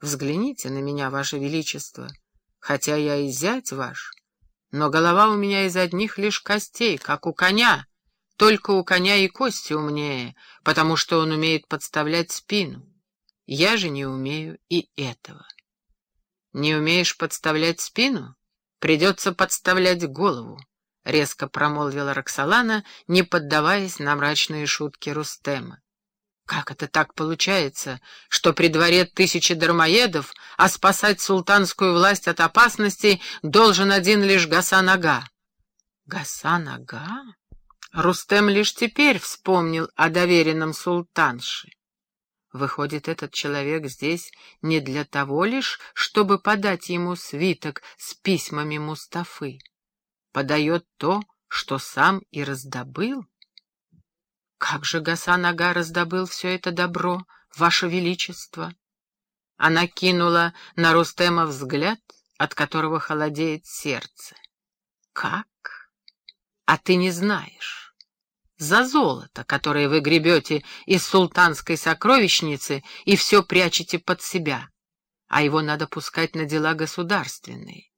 Взгляните на меня, Ваше Величество, хотя я и зять ваш, но голова у меня из одних лишь костей, как у коня, только у коня и кости умнее, потому что он умеет подставлять спину. Я же не умею и этого. Не умеешь подставлять спину? Придется подставлять голову, — резко промолвила Роксолана, не поддаваясь на мрачные шутки Рустема. Как это так получается, что при дворе тысячи дармоедов, а спасать султанскую власть от опасностей должен один лишь Гасан-ага? Гасан-ага? Рустем лишь теперь вспомнил о доверенном султанше. Выходит, этот человек здесь не для того лишь, чтобы подать ему свиток с письмами Мустафы. Подает то, что сам и раздобыл? Как же Гасан-ага раздобыл все это добро, Ваше Величество? Она кинула на Рустема взгляд, от которого холодеет сердце. Как? А ты не знаешь. За золото, которое вы гребете из султанской сокровищницы и все прячете под себя, а его надо пускать на дела государственные.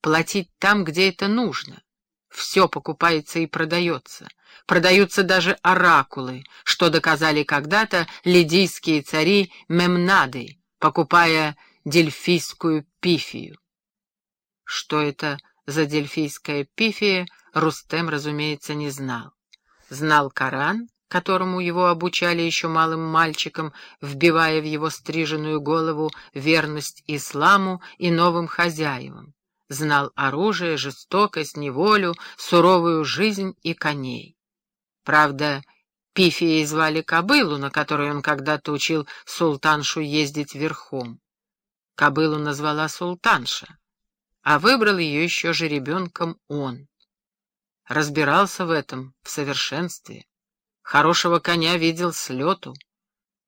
Платить там, где это нужно. Все покупается и продается. Продаются даже оракулы, что доказали когда-то лидийские цари Мемнады, покупая дельфийскую пифию. Что это за дельфийская пифия, Рустем, разумеется, не знал. Знал Коран, которому его обучали еще малым мальчиком, вбивая в его стриженную голову верность исламу и новым хозяевам знал оружие, жестокость, неволю, суровую жизнь и коней. Правда, Пифией звали кобылу, на которой он когда-то учил султаншу ездить верхом. Кобылу назвала султанша, а выбрал ее еще же ребенком он. Разбирался в этом в совершенстве. Хорошего коня видел с лету.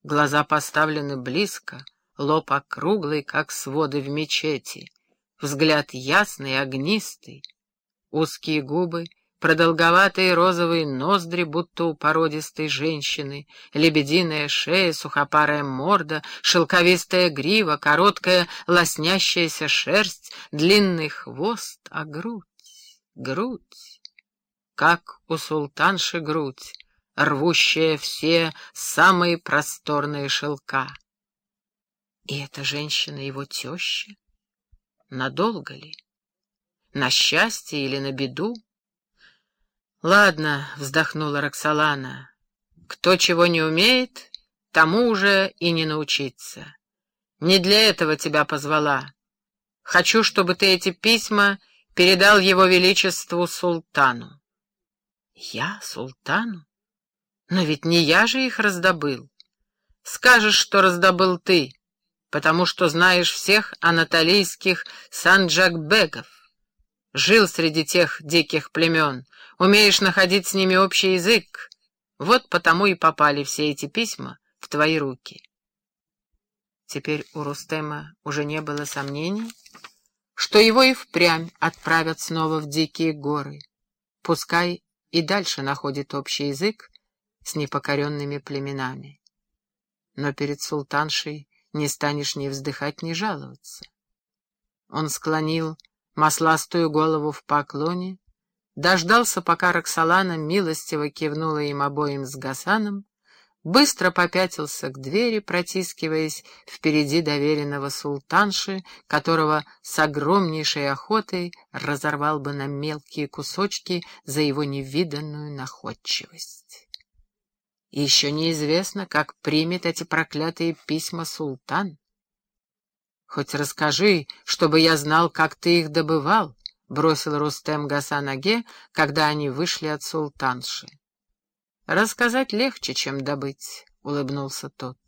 Глаза поставлены близко, лоб округлый, как своды в мечети взгляд ясный, огнистый, узкие губы, продолговатые розовые ноздри, будто у породистой женщины, лебединая шея, сухопарая морда, шелковистая грива, короткая лоснящаяся шерсть, длинный хвост, а грудь, грудь, как у султанши грудь, рвущая все самые просторные шелка. И эта женщина его теща? Надолго ли? На счастье или на беду? Ладно, вздохнула Роксолана. Кто чего не умеет, тому уже и не научиться. Не для этого тебя позвала. Хочу, чтобы ты эти письма передал его величеству султану. Я султану? Но ведь не я же их раздобыл. Скажешь, что раздобыл ты потому что знаешь всех анатолийских санджакбегов. Жил среди тех диких племен, умеешь находить с ними общий язык. Вот потому и попали все эти письма в твои руки. Теперь у Рустема уже не было сомнений, что его и впрямь отправят снова в дикие горы. Пускай и дальше находит общий язык с непокоренными племенами. Но перед султаншей не станешь ни вздыхать, ни жаловаться. Он склонил масластую голову в поклоне, дождался, пока Роксолана милостиво кивнула им обоим с Гасаном, быстро попятился к двери, протискиваясь впереди доверенного султанши, которого с огромнейшей охотой разорвал бы на мелкие кусочки за его невиданную находчивость. И еще неизвестно, как примет эти проклятые письма султан. Хоть расскажи, чтобы я знал, как ты их добывал, — бросил Рустем Гасанаге, когда они вышли от султанши. Рассказать легче, чем добыть, — улыбнулся тот.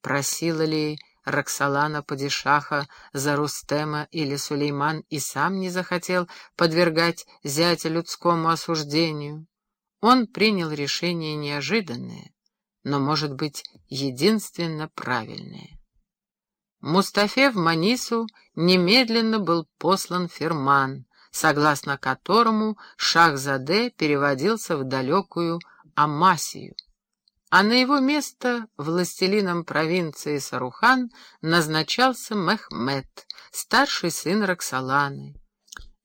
Просила ли Роксолана Падишаха за Рустема или Сулейман и сам не захотел подвергать зятя людскому осуждению? Он принял решение неожиданное, но, может быть, единственно правильное. Мустафе в Манису немедленно был послан ферман, согласно которому Шахзаде переводился в далекую Амасию, а на его место властелином провинции Сарухан назначался Мехмед, старший сын Роксоланы.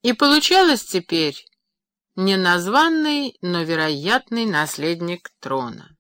И получалось теперь неназванный, но вероятный наследник трона.